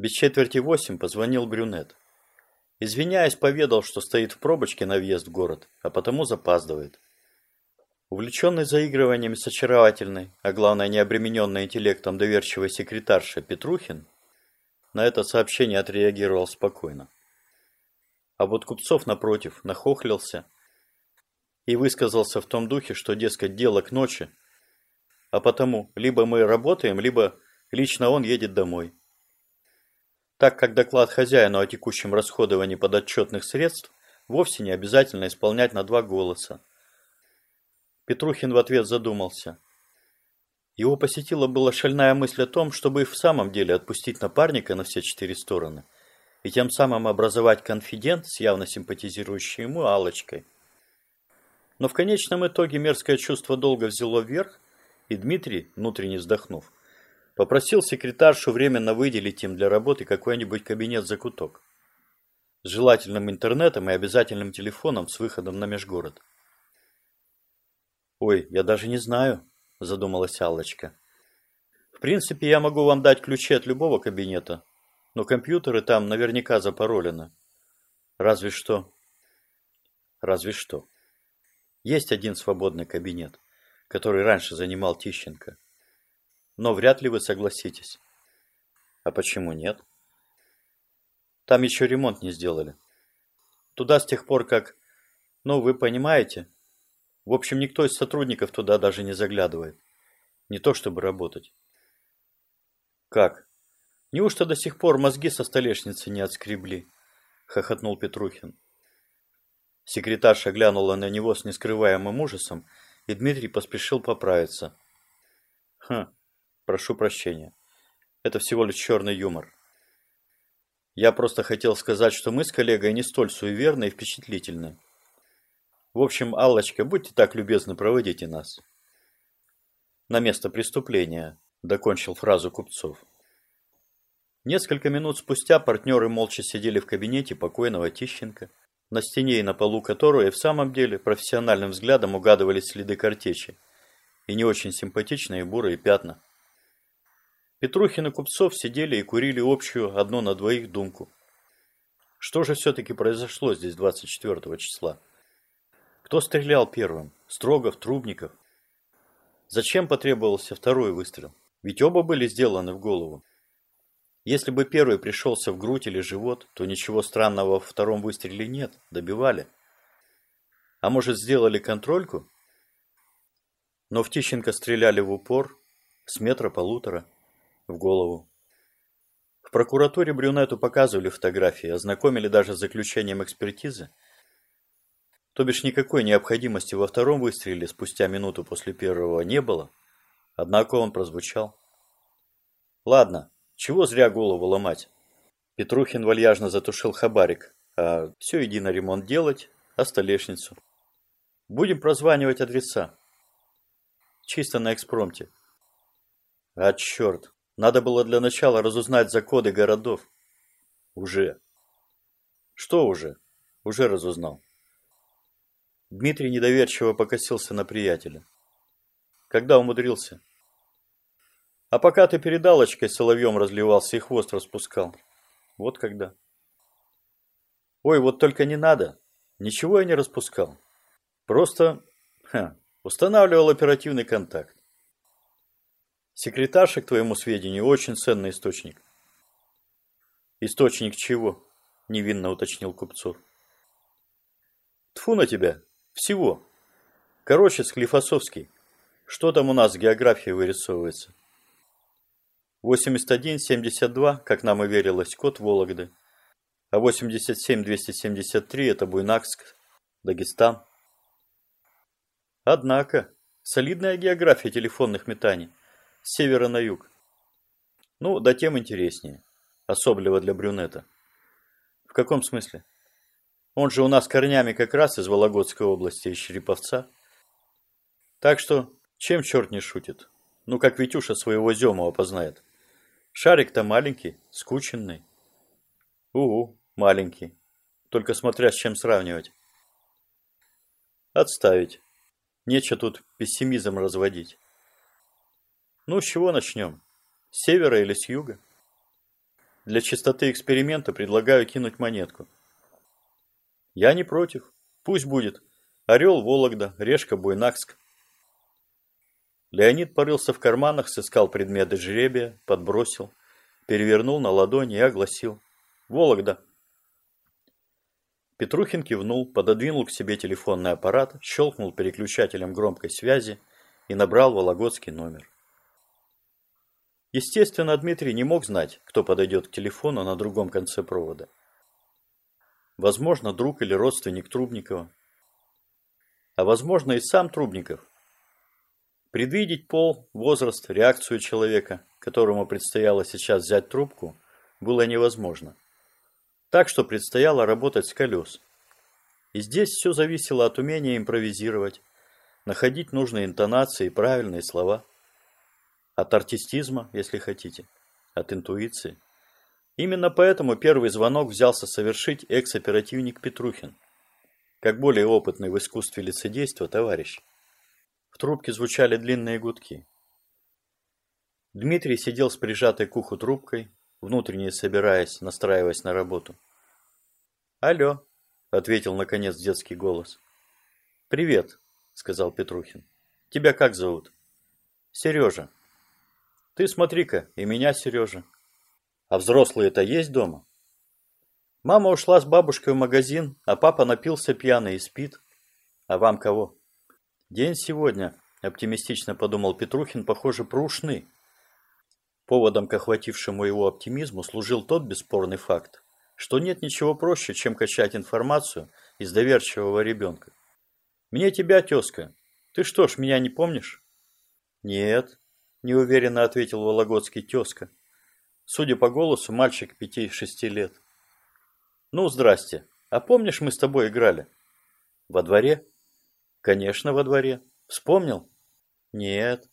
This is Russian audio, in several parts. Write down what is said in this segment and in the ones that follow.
Без четверти восемь позвонил брюнет. Извиняясь, поведал, что стоит в пробочке на въезд в город, а потому запаздывает. Увлеченный заигрываниями с очаровательной, а главное не обремененной интеллектом доверчивой секретаршей Петрухин, на это сообщение отреагировал спокойно. А вот Купцов, напротив, нахохлился и высказался в том духе, что, дескать, дело к ночи, а потому либо мы работаем, либо лично он едет домой так как доклад хозяину о текущем расходовании подотчетных средств вовсе не обязательно исполнять на два голоса. Петрухин в ответ задумался. Его посетила была шальная мысль о том, чтобы и в самом деле отпустить напарника на все четыре стороны и тем самым образовать конфидент с явно симпатизирующей ему алочкой Но в конечном итоге мерзкое чувство долго взяло вверх, и Дмитрий, внутренне вздохнув, Попросил секретаршу временно выделить им для работы какой-нибудь кабинет-закуток. С желательным интернетом и обязательным телефоном с выходом на межгород. «Ой, я даже не знаю», – задумалась Аллочка. «В принципе, я могу вам дать ключи от любого кабинета, но компьютеры там наверняка запаролены. Разве что...» «Разве что...» Есть один свободный кабинет, который раньше занимал Тищенко но вряд ли вы согласитесь. А почему нет? Там еще ремонт не сделали. Туда с тех пор, как... Ну, вы понимаете. В общем, никто из сотрудников туда даже не заглядывает. Не то, чтобы работать. Как? Неужто до сих пор мозги со столешницы не отскребли? Хохотнул Петрухин. Секретарша глянула на него с нескрываемым ужасом, и Дмитрий поспешил поправиться. Хм, Прошу прощения. Это всего лишь черный юмор. Я просто хотел сказать, что мы с коллегой не столь суеверны и впечатлительны. В общем, Аллочка, будьте так любезны, проводите нас. На место преступления, докончил фразу Купцов. Несколько минут спустя партнеры молча сидели в кабинете покойного Тищенко, на стене и на полу которой и в самом деле профессиональным взглядом угадывались следы картечи и не очень симпатичные бурые пятна. Петрухин и Купцов сидели и курили общую одно на двоих думку. Что же все-таки произошло здесь 24 числа? Кто стрелял первым? Строгов, Трубников? Зачем потребовался второй выстрел? Ведь оба были сделаны в голову. Если бы первый пришелся в грудь или живот, то ничего странного во втором выстреле нет, добивали. А может сделали контрольку? Но в Тищенко стреляли в упор, с метра-полутора в голову. В прокуратуре брюнету показывали фотографии, ознакомили даже с заключением экспертизы. То бишь никакой необходимости во втором выстреле спустя минуту после первого не было, однако он прозвучал. Ладно, чего зря голову ломать. Петрухин вальяжно затушил хабарик, а все иди на ремонт делать, а столешницу. Будем прозванивать адреса. Чисто на экспромте. А черт, надо было для начала разузнать за коды городов. Уже. Что уже? Уже разузнал. Дмитрий недоверчиво покосился на приятеля. Когда умудрился? А пока ты передалочкой соловьем разливался и хвост распускал. Вот когда. Ой, вот только не надо. Ничего я не распускал. Просто ха, устанавливал оперативный контакт. Секретарша, к твоему сведению, очень ценный источник. Источник чего? Невинно уточнил Купцов. Тфу на тебя. Всего. Короче, Склифосовский. Что там у нас с географией вырисовывается? 81-72, как нам и верилось, код Вологды. А 87-273 это Буйнакск, Дагестан. Однако, солидная география телефонных метаний с севера на юг. Ну, да тем интереснее. Особливо для брюнета. В каком смысле? Он же у нас корнями как раз из Вологодской области, из Череповца. Так что, чем черт не шутит? Ну, как Витюша своего Зему опознает. Шарик-то маленький, скученный. Угу, маленький. Только смотря с чем сравнивать. Отставить. Нечего тут пессимизм разводить. Ну, с чего начнем? С севера или с юга? Для чистоты эксперимента предлагаю кинуть монетку. Я не против. Пусть будет. Орел Вологда, Решка Буйнакск. Леонид порылся в карманах, сыскал предметы жребия, подбросил, перевернул на ладони и огласил. Вологда. Петрухин кивнул, пододвинул к себе телефонный аппарат, щелкнул переключателем громкой связи и набрал вологодский номер. Естественно, Дмитрий не мог знать, кто подойдет к телефону на другом конце провода. Возможно, друг или родственник Трубникова. А возможно, и сам Трубников. Предвидеть пол, возраст, реакцию человека, которому предстояло сейчас взять трубку, было невозможно. Так что предстояло работать с колес. И здесь все зависело от умения импровизировать, находить нужные интонации и правильные слова. От артистизма, если хотите, от интуиции. Именно поэтому первый звонок взялся совершить экс-оперативник Петрухин, как более опытный в искусстве лицедейства товарищ. В трубке звучали длинные гудки. Дмитрий сидел с прижатой к уху трубкой, внутренне собираясь, настраиваясь на работу. «Алло», — ответил наконец детский голос. «Привет», — сказал Петрухин. «Тебя как зовут?» «Сережа». «Ты смотри-ка, и меня Сережа». «А взрослые-то есть дома?» «Мама ушла с бабушкой в магазин, а папа напился пьяный и спит. А вам кого?» День сегодня, оптимистично подумал Петрухин, похоже, прушный. Поводом к охватившему его оптимизму служил тот бесспорный факт, что нет ничего проще, чем качать информацию из доверчивого ребенка. «Мне тебя, тезка. Ты что ж, меня не помнишь?» «Нет», – неуверенно ответил Вологодский тезка. Судя по голосу, мальчик пяти-шести лет. «Ну, здрасте. А помнишь, мы с тобой играли?» «Во дворе?» Конечно, во дворе. Вспомнил? Нет.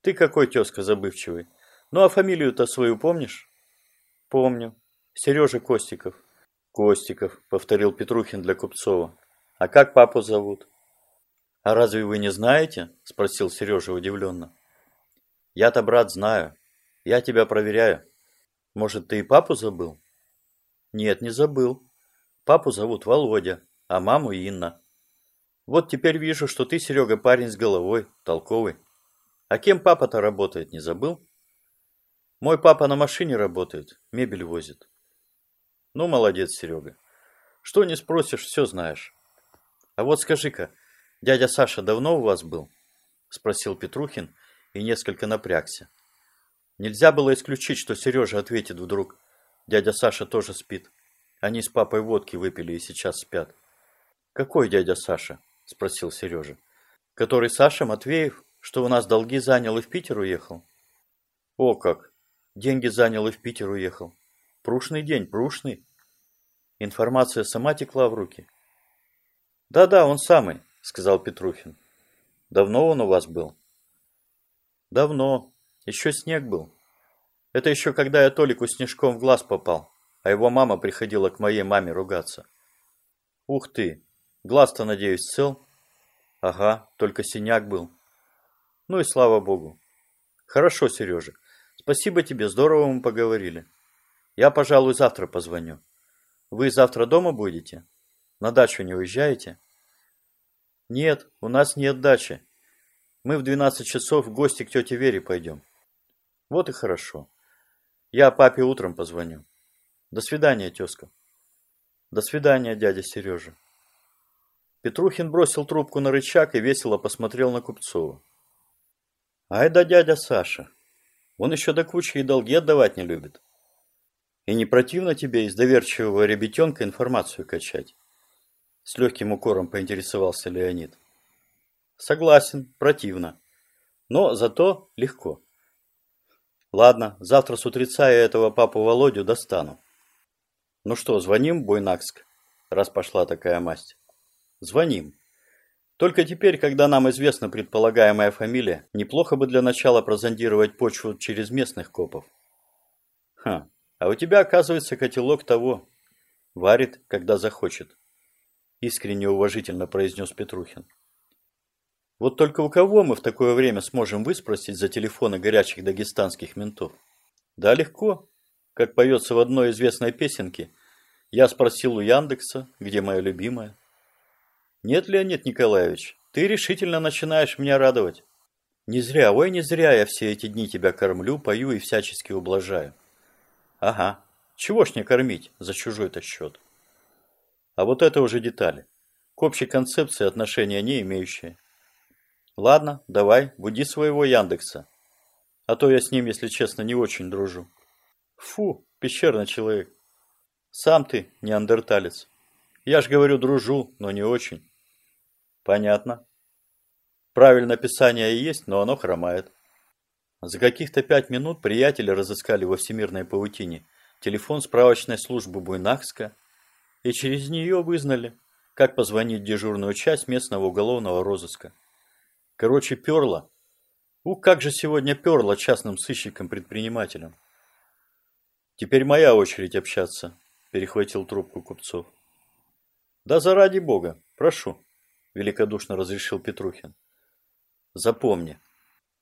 Ты какой тезка забывчивый. Ну а фамилию-то свою помнишь? Помню. Сережа Костиков. Костиков, повторил Петрухин для Купцова. А как папу зовут? А разве вы не знаете? Спросил Сережа удивленно. Я-то, брат, знаю. Я тебя проверяю. Может, ты и папу забыл? Нет, не забыл. Папу зовут Володя, а маму Инна. Вот теперь вижу, что ты, Серега, парень с головой, толковый. А кем папа-то работает, не забыл? Мой папа на машине работает, мебель возит. Ну, молодец, Серега. Что не спросишь, все знаешь. А вот скажи-ка, дядя Саша давно у вас был? Спросил Петрухин и несколько напрягся. Нельзя было исключить, что Сережа ответит вдруг. Дядя Саша тоже спит. Они с папой водки выпили и сейчас спят. Какой дядя Саша? – спросил Сережа. «Который Саша Матвеев, что у нас долги занял и в Питер уехал?» «О как! Деньги занял и в Питер уехал. Прушный день, прушный!» Информация сама текла в руки. «Да-да, он самый», – сказал Петрухин. «Давно он у вас был?» «Давно. Еще снег был. Это еще когда я Толику снежком в глаз попал, а его мама приходила к моей маме ругаться». «Ух ты! Глаз-то, надеюсь, цел? Ага, только синяк был. Ну и слава богу. Хорошо, Сережа. Спасибо тебе, здорово мы поговорили. Я, пожалуй, завтра позвоню. Вы завтра дома будете? На дачу не уезжаете? Нет, у нас нет дачи. Мы в 12 часов в гости к тете Вере пойдем. Вот и хорошо. Я папе утром позвоню. До свидания, тезка. До свидания, дядя Сережа. Петрухин бросил трубку на рычаг и весело посмотрел на Купцова. «Ай да дядя Саша! Он еще до кучи и долги отдавать не любит. И не противно тебе из доверчивого ребятенка информацию качать?» С легким укором поинтересовался Леонид. «Согласен, противно. Но зато легко. Ладно, завтра с утреца я этого папу Володю достану. Ну что, звоним Буйнакск, раз пошла такая масть?» Звоним. Только теперь, когда нам известна предполагаемая фамилия, неплохо бы для начала прозондировать почву через местных копов. Ха, а у тебя, оказывается, котелок того. Варит, когда захочет. Искренне уважительно произнес Петрухин. Вот только у кого мы в такое время сможем выспросить за телефоны горячих дагестанских ментов? Да, легко. Как поется в одной известной песенке, я спросил у Яндекса, где моя любимая. Нет, Леонид Николаевич, ты решительно начинаешь меня радовать. Не зря, ой, не зря я все эти дни тебя кормлю, пою и всячески ублажаю. Ага, чего ж не кормить за чужой-то счет? А вот это уже детали. К общей концепции отношения не имеющие. Ладно, давай, буди своего Яндекса. А то я с ним, если честно, не очень дружу. Фу, пещерный человек. Сам ты неандерталец. Я ж говорю, дружу, но не очень. Понятно. Правильное описание и есть, но оно хромает. За каких-то пять минут приятели разыскали во всемирной паутине телефон справочной службы Буйнакска и через нее вызнали, как позвонить дежурную часть местного уголовного розыска. Короче, перло. У, как же сегодня перло частным сыщикам-предпринимателям. Теперь моя очередь общаться, перехватил трубку Купцов. Да заради бога, прошу, великодушно разрешил Петрухин. Запомни,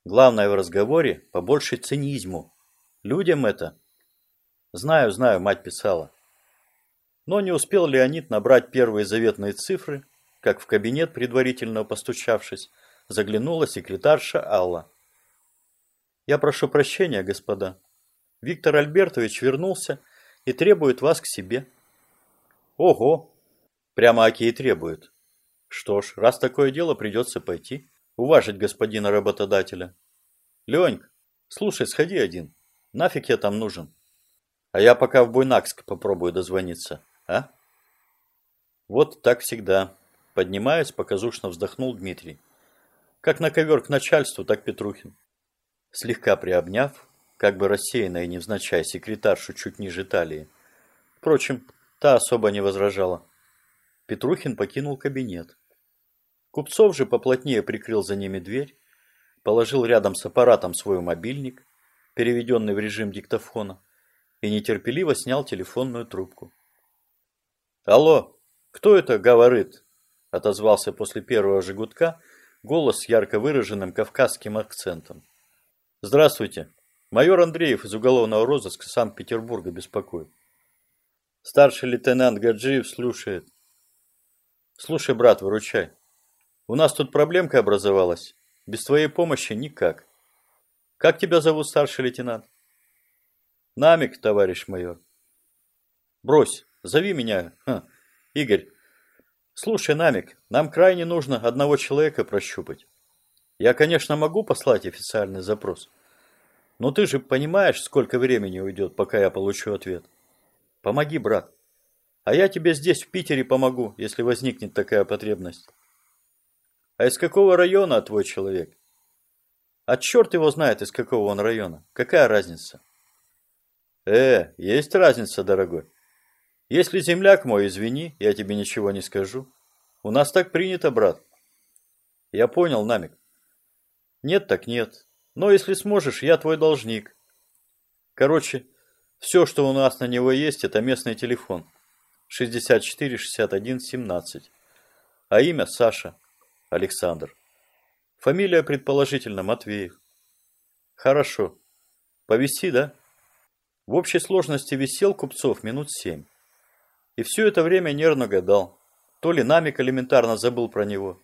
главное в разговоре побольше цинизму. Людям это. Знаю, знаю, мать писала. Но не успел Леонид набрать первые заветные цифры, как в кабинет, предварительно постучавшись, заглянула секретарша Алла. «Я прошу прощения, господа. Виктор Альбертович вернулся и требует вас к себе». «Ого! Прямо Аки требует. Что ж, раз такое дело, придется пойти, уважить господина работодателя. Леньк, слушай, сходи один. Нафиг я там нужен? А я пока в Буйнакск попробую дозвониться, а?» Вот так всегда. Поднимаясь, показушно вздохнул Дмитрий. Как на ковер к начальству, так Петрухин. Слегка приобняв, как бы рассеянно и невзначай секретаршу чуть ниже талии. Впрочем, та особо не возражала. Петрухин покинул кабинет. Купцов же поплотнее прикрыл за ними дверь, положил рядом с аппаратом свой мобильник, переведенный в режим диктофона, и нетерпеливо снял телефонную трубку. «Алло, кто это говорит?» – отозвался после первого же голос с ярко выраженным кавказским акцентом. «Здравствуйте. Майор Андреев из уголовного розыска Санкт-Петербурга беспокоит. Старший лейтенант Гаджиев слушает. Слушай, брат, выручай. У нас тут проблемка образовалась. Без твоей помощи никак. Как тебя зовут, старший лейтенант? Намик, товарищ майор. Брось, зови меня, Ха, Игорь. Слушай, Намик, нам крайне нужно одного человека прощупать. Я, конечно, могу послать официальный запрос. Но ты же понимаешь, сколько времени уйдет, пока я получу ответ. Помоги, брат. А я тебе здесь, в Питере, помогу, если возникнет такая потребность. А из какого района твой человек? А черт его знает, из какого он района. Какая разница? Э, есть разница, дорогой. Если земляк мой, извини, я тебе ничего не скажу. У нас так принято, брат. Я понял, Намик. Нет так нет. Но если сможешь, я твой должник. Короче, все, что у нас на него есть, это местный телефон. 64 61 17. А имя Саша. Александр. Фамилия, предположительно, Матвеев. Хорошо. Повести, да? В общей сложности висел Купцов минут семь. И все это время нервно гадал. То ли Намик элементарно забыл про него,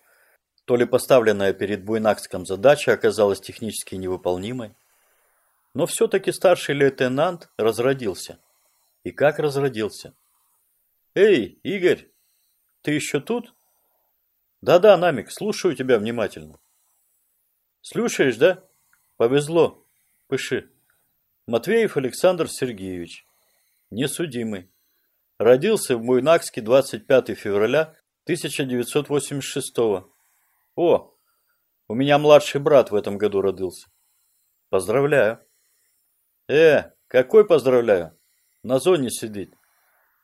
то ли поставленная перед Буйнакском задача оказалась технически невыполнимой. Но все-таки старший лейтенант разродился. И как разродился? «Эй, Игорь, ты еще тут?» «Да-да, Намик, слушаю тебя внимательно». «Слушаешь, да? Повезло. Пыши. Матвеев Александр Сергеевич. Несудимый. Родился в Муйнакске 25 февраля 1986 -го. О, у меня младший брат в этом году родился. Поздравляю. Э, какой поздравляю? На зоне сидит.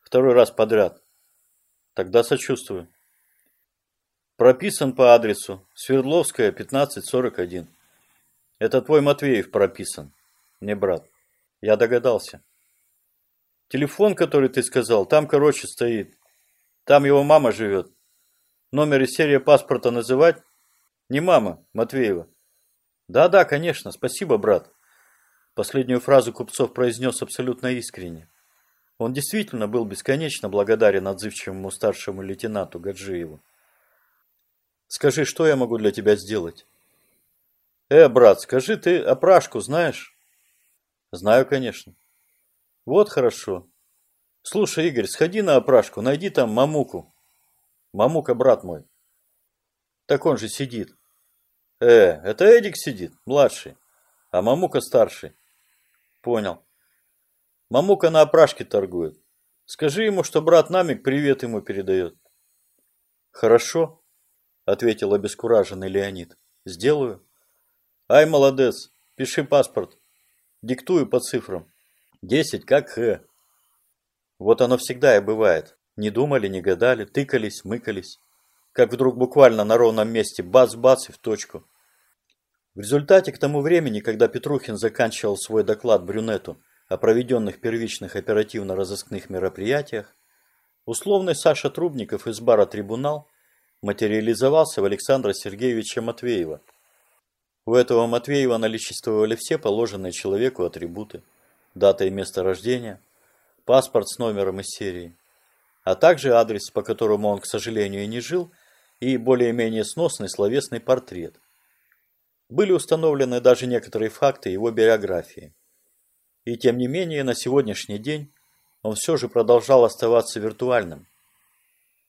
Второй раз подряд. Тогда сочувствую. Прописан по адресу Свердловская, 1541. Это твой Матвеев прописан, не брат. Я догадался. Телефон, который ты сказал, там, короче, стоит. Там его мама живет. Номер и серия паспорта называть? Не мама, Матвеева. Да-да, конечно, спасибо, брат. Последнюю фразу Купцов произнес абсолютно искренне. Он действительно был бесконечно благодарен отзывчивому старшему лейтенанту Гаджиеву. «Скажи, что я могу для тебя сделать?» «Э, брат, скажи, ты опрашку знаешь?» «Знаю, конечно». «Вот хорошо. Слушай, Игорь, сходи на опрашку, найди там Мамуку». «Мамука, брат мой». «Так он же сидит». «Э, это Эдик сидит, младший, а Мамука старший». «Понял». «Мамука на опрашке торгует. Скажи ему, что брат Намик привет ему передает». «Хорошо», – ответил обескураженный Леонид. «Сделаю». Ай, молодец, пиши паспорт. Диктую по цифрам. Десять, как Х. Вот оно всегда и бывает. Не думали, не гадали, тыкались, мыкались. Как вдруг буквально на ровном месте бац-бац и в точку. В результате к тому времени, когда Петрухин заканчивал свой доклад брюнету о проведенных первичных оперативно-розыскных мероприятиях, условный Саша Трубников из бара «Трибунал» материализовался в Александра Сергеевича Матвеева – у этого Матвеева наличествовали все положенные человеку атрибуты, дата и место рождения, паспорт с номером из серии, а также адрес, по которому он, к сожалению, и не жил, и более-менее сносный словесный портрет. Были установлены даже некоторые факты его биографии. И тем не менее, на сегодняшний день он все же продолжал оставаться виртуальным.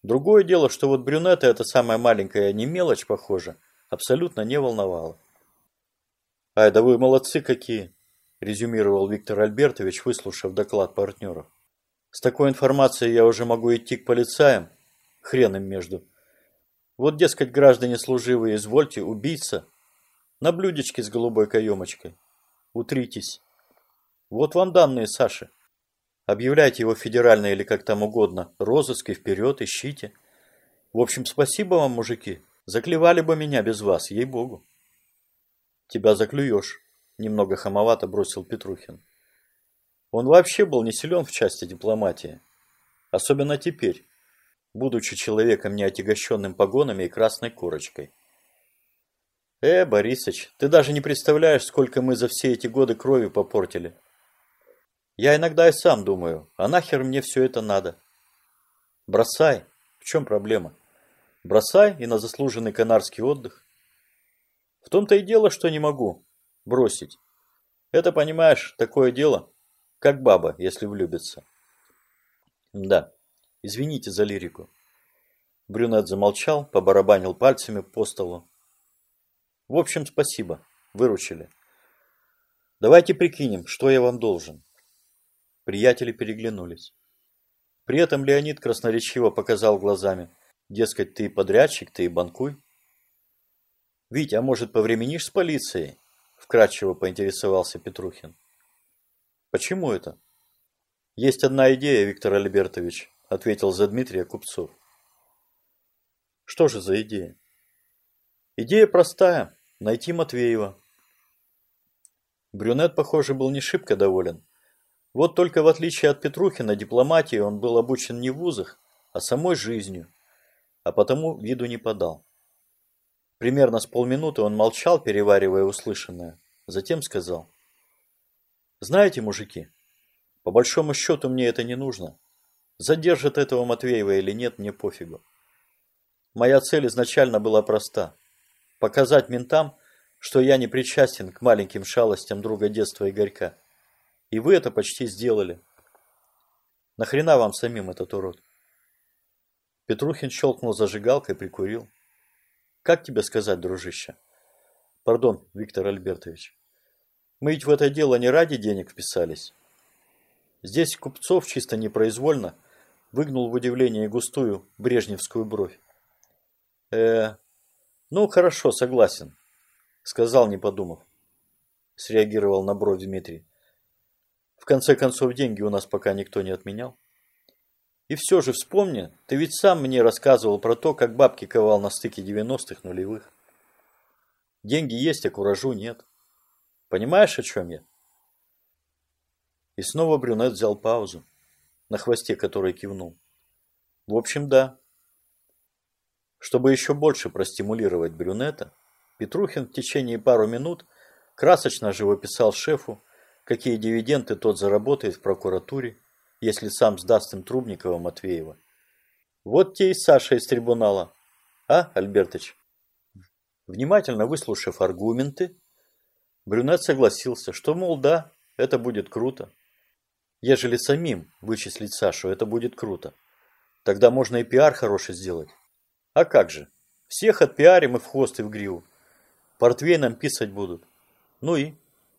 Другое дело, что вот брюнета, эта самая маленькая не мелочь, похоже, абсолютно не волновала. «Ай, да вы молодцы какие!» – резюмировал Виктор Альбертович, выслушав доклад партнеров. «С такой информацией я уже могу идти к полицаям, хрен им между. Вот, дескать, граждане служивые, извольте, убийца, на блюдечке с голубой каемочкой. Утритесь. Вот вам данные, Саша. Объявляйте его федерально или как там угодно, розыск и вперед, ищите. В общем, спасибо вам, мужики, заклевали бы меня без вас, ей-богу» тебя заклюешь», – немного хамовато бросил Петрухин. Он вообще был не силен в части дипломатии. Особенно теперь, будучи человеком, не отягощенным погонами и красной корочкой. «Э, Борисыч, ты даже не представляешь, сколько мы за все эти годы крови попортили. Я иногда и сам думаю, а нахер мне все это надо? Бросай, в чем проблема? Бросай и на заслуженный канарский отдых. В том-то и дело, что не могу бросить. Это, понимаешь, такое дело, как баба, если влюбится. Да, извините за лирику. Брюнет замолчал, побарабанил пальцами по столу. В общем, спасибо, выручили. Давайте прикинем, что я вам должен. Приятели переглянулись. При этом Леонид красноречиво показал глазами. Дескать, ты подрядчик, ты и банкуй. «Вить, а может, повременишь с полицией?» – вкратчиво поинтересовался Петрухин. «Почему это?» «Есть одна идея, Виктор Альбертович», – ответил за Дмитрия Купцов. «Что же за идея?» «Идея простая – найти Матвеева». Брюнет, похоже, был не шибко доволен. Вот только в отличие от Петрухина, дипломатии он был обучен не в вузах, а самой жизнью, а потому виду не подал. Примерно с полминуты он молчал, переваривая услышанное. Затем сказал. «Знаете, мужики, по большому счету мне это не нужно. Задержит этого Матвеева или нет, мне пофигу. Моя цель изначально была проста. Показать ментам, что я не причастен к маленьким шалостям друга детства Игорька. И вы это почти сделали. Нахрена вам самим этот урод?» Петрухин щелкнул зажигалкой, прикурил. Как тебе сказать, дружище? Пардон, Виктор Альбертович. Мы ведь в это дело не ради денег вписались. Здесь Купцов чисто непроизвольно выгнул в удивление густую брежневскую бровь. э ну хорошо, согласен, сказал, не подумав. Среагировал на бровь Дмитрий. В конце концов, деньги у нас пока никто не отменял. И все же вспомни, ты ведь сам мне рассказывал про то, как бабки ковал на стыке 90-х нулевых. Деньги есть, а куражу нет. Понимаешь, о чем я? И снова брюнет взял паузу, на хвосте которой кивнул. В общем, да. Чтобы еще больше простимулировать брюнета, Петрухин в течение пару минут красочно живописал шефу какие дивиденды тот заработает в прокуратуре, если сам сдаст им Трубникова Матвеева. Вот те и Саша из трибунала. А, Альбертыч? Внимательно выслушав аргументы, Брюнет согласился, что, мол, да, это будет круто. Ежели самим вычислить Сашу, это будет круто. Тогда можно и пиар хороший сделать. А как же? Всех отпиарим и в хвост и в гриву. Портвей нам писать будут. Ну и